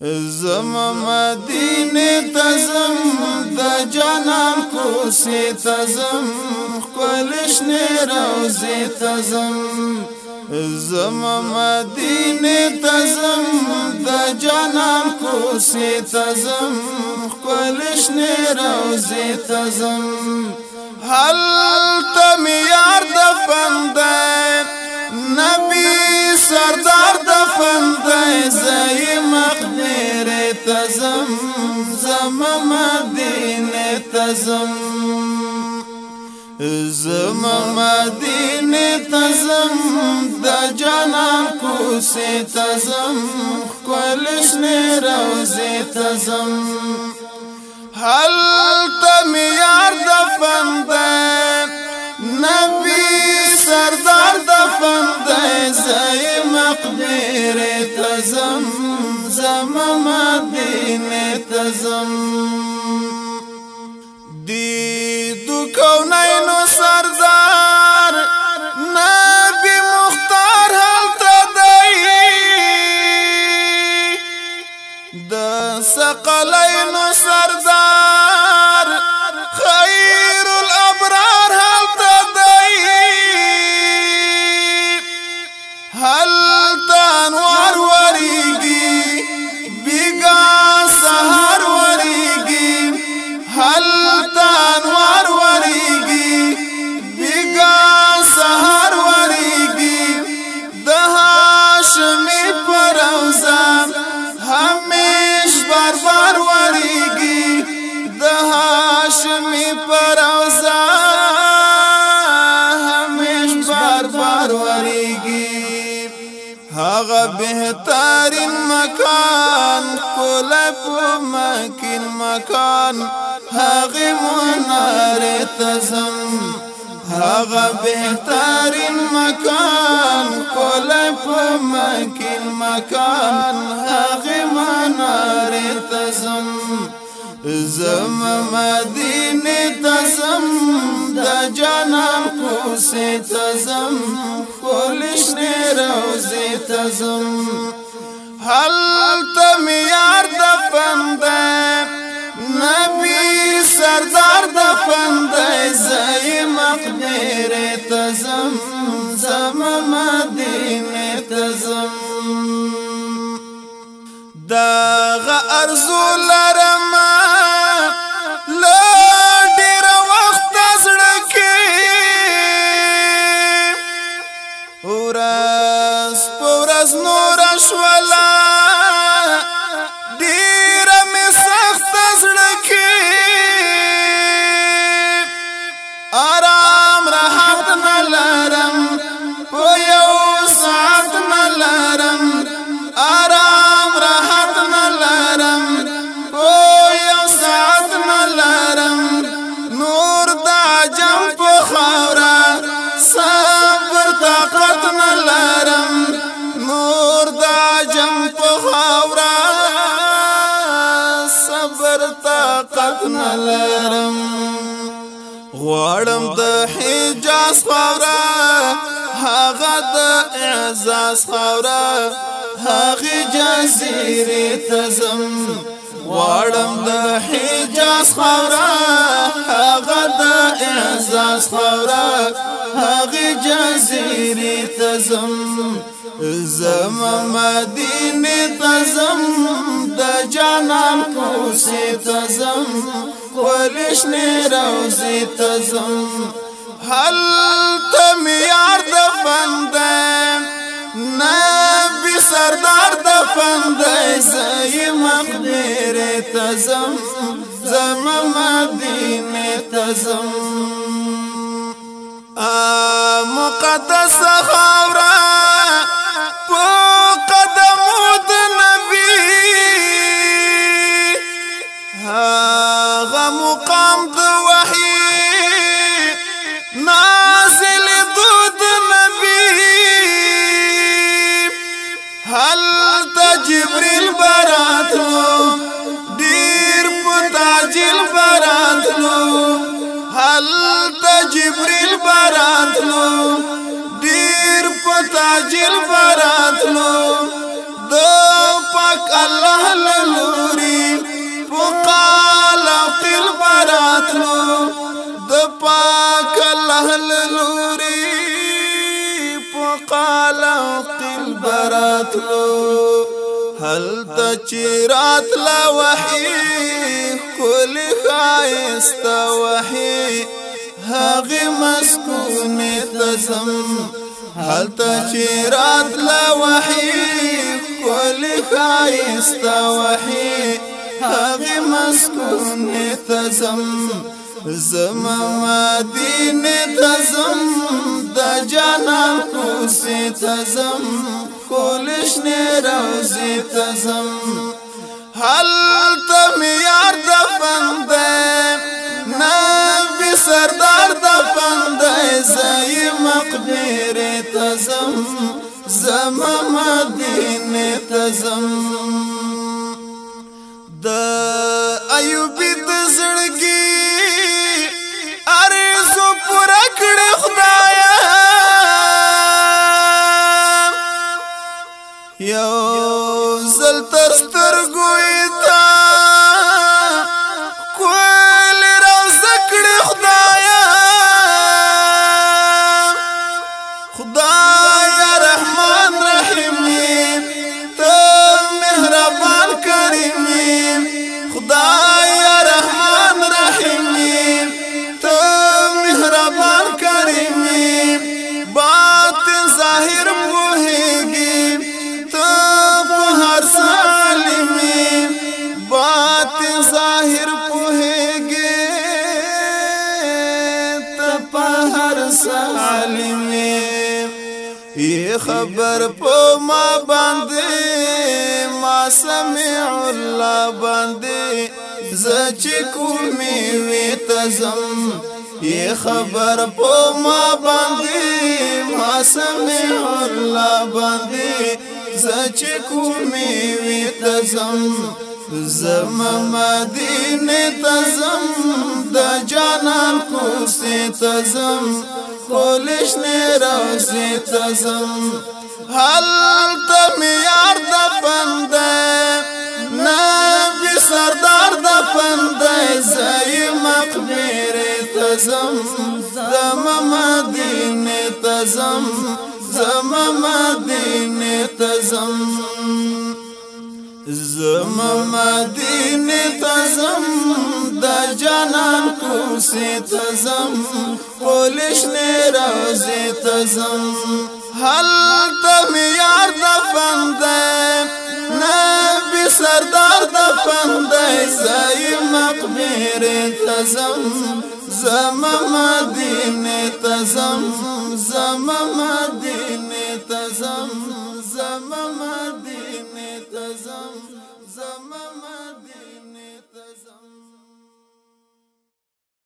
زم مدینه تزم د جانان کوسی تزم کولش نه روزی تزم زم مدینه تزم د جانان کوسی تزم کولش نه روزی تزم هل تم یار د فند نبی سردار د فند زئی مخ تزم زم مدینه تزم زم مدینه تزم د جانان کوسه تزم کولش نه روزه تزم هل تم یار دفن ده نبی سردار دفن ده زای مقبره تزم مدینه تزم هل تنوار وریږي بیګا سحر وریږي د هاشمي پروزان همیش بار بار وریږي د هاشمي پروزان همیش بار بار وریږي هغه بهترین مکان کول په مکین مکان هغه منار تزم هغه بهترین مکان کول په مکین مکان هغه منار تزم زم مدینه تزم د جانم کوس تزم کولش نه روزي تزم هل تم یار د پنده پندای زای مقدیر تزم زم مدینه تزم دا طاقت نلرم غواړم د حجاز خورا هغه د اعزاز خورا هغه جزیره تزم غواړم د حجاز خورا هغه د اعزاز خورا هغه جزیره تزم زم مدینه تزم روزی تزم خولش نی روزی تزم حل تمیار دفن دیم نبی سردار دفن دی زی مقبیر تزم زم مدین تزم مقدس خور هل تا جبريل براتلو دير متاجل براتلو هل تا جبريل براتلو دير متاجل براتلو دو پاک الله لوري فقال قل براتلو د پاک الله لوري قال قل براتلو هل تچرات لا وحي كل خايست وحي هاغي مسكون تزم هل تچرات لا وحي كل خايست وحي هاغي مسكون تزم زما مدینه تزم د جانان کوسه تزم کولش نه روزه تزم حل تم یار د فند نبی سردار د فند زای مقبره تزم زما مدینه تزم خبر په ما باندې ما سمع الله باندې زچ کومې وې تزم یہ خبر په ما باندې ما سمع الله باندې زچ کومې وې تزم زم مدینه تزم د جانان کوسه تزم کولش نه راځي تزم حل تمیار د پند نبی سردار د پند زای مخمیر تزم زم مدینه تزم زم مدینه تزم زم مدینه تزم د جانان کوسی تزم پولیش نه رازی تزم حل تم یار د فند نبی سردار د فند زای مقبر تزم زم مدینه تزم زم مدینه تزم